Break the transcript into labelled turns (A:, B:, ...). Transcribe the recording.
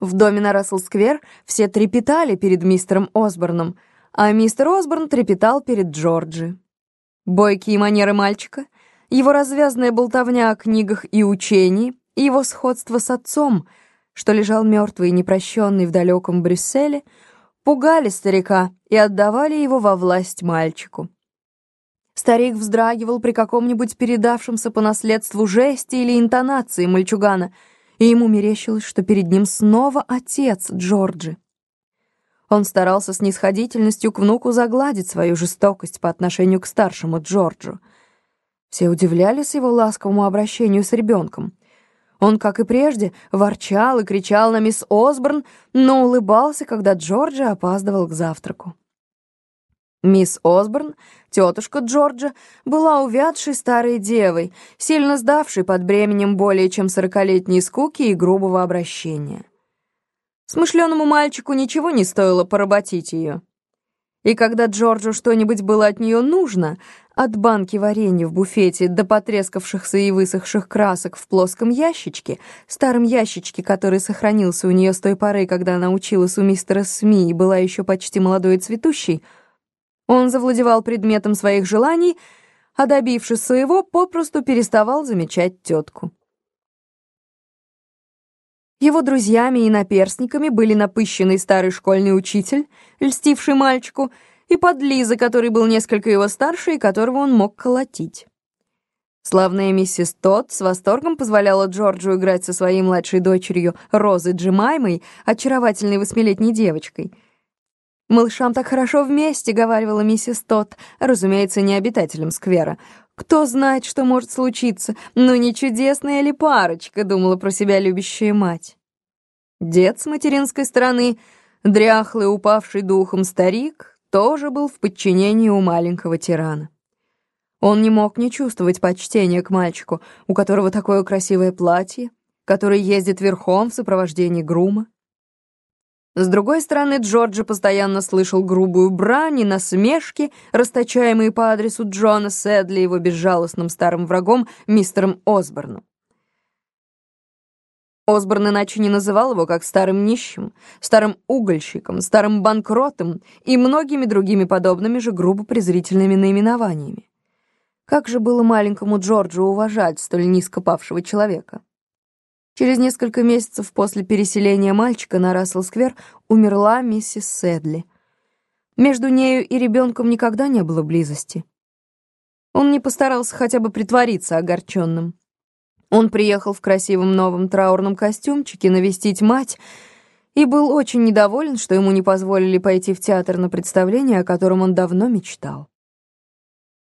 A: В доме на Рассел-сквер все трепетали перед мистером Осборном, а мистер Осборн трепетал перед Джорджи. Бойкие манеры мальчика, его развязная болтовня о книгах и учении, и его сходство с отцом, что лежал мертвый и непрощенный в далеком Брюсселе, пугали старика и отдавали его во власть мальчику. Старик вздрагивал при каком-нибудь передавшемся по наследству жесте или интонации мальчугана — и ему мерещилось, что перед ним снова отец Джорджи. Он старался с нисходительностью к внуку загладить свою жестокость по отношению к старшему Джорджу. Все удивлялись его ласковому обращению с ребенком. Он, как и прежде, ворчал и кричал на мисс Осборн, но улыбался, когда Джорджи опаздывал к завтраку. Мисс Осборн, тетушка Джорджа, была увядшей старой девой, сильно сдавшей под бременем более чем сорокалетней скуки и грубого обращения. Смышленому мальчику ничего не стоило поработить ее. И когда Джорджу что-нибудь было от нее нужно, от банки варенья в буфете до потрескавшихся и высохших красок в плоском ящичке, старом ящичке, который сохранился у нее с той поры, когда она училась у мистера СМИ и была еще почти молодой и цветущей, он завладевал предметом своих желаний, а добившись своего, попросту переставал замечать тетку. Его друзьями и наперстниками были напыщенный старый школьный учитель, льстивший мальчику, и подлиза, который был несколько его старше и которого он мог колотить. Славная миссис Тодд с восторгом позволяла Джорджу играть со своей младшей дочерью Розой Джемаймой, очаровательной восьмилетней девочкой — «Малышам так хорошо вместе», — говорила миссис Тот, разумеется, не обитателям сквера. «Кто знает, что может случиться? Ну, не чудесная ли парочка?» — думала про себя любящая мать. Дед с материнской стороны, дряхлый, упавший духом старик, тоже был в подчинении у маленького тирана. Он не мог не чувствовать почтения к мальчику, у которого такое красивое платье, который ездит верхом в сопровождении грума. С другой стороны, Джорджи постоянно слышал грубую брань и насмешки, расточаемые по адресу Джона Сэдли его безжалостным старым врагом мистером Осборном. Осборн иначе не называл его как старым нищим, старым угольщиком, старым банкротом и многими другими подобными же грубо презрительными наименованиями. Как же было маленькому Джорджу уважать столь низко павшего человека? Через несколько месяцев после переселения мальчика на Рассел-сквер умерла миссис Сэдли. Между нею и ребенком никогда не было близости. Он не постарался хотя бы притвориться огорченным. Он приехал в красивом новом траурном костюмчике навестить мать и был очень недоволен, что ему не позволили пойти в театр на представление, о котором он давно мечтал.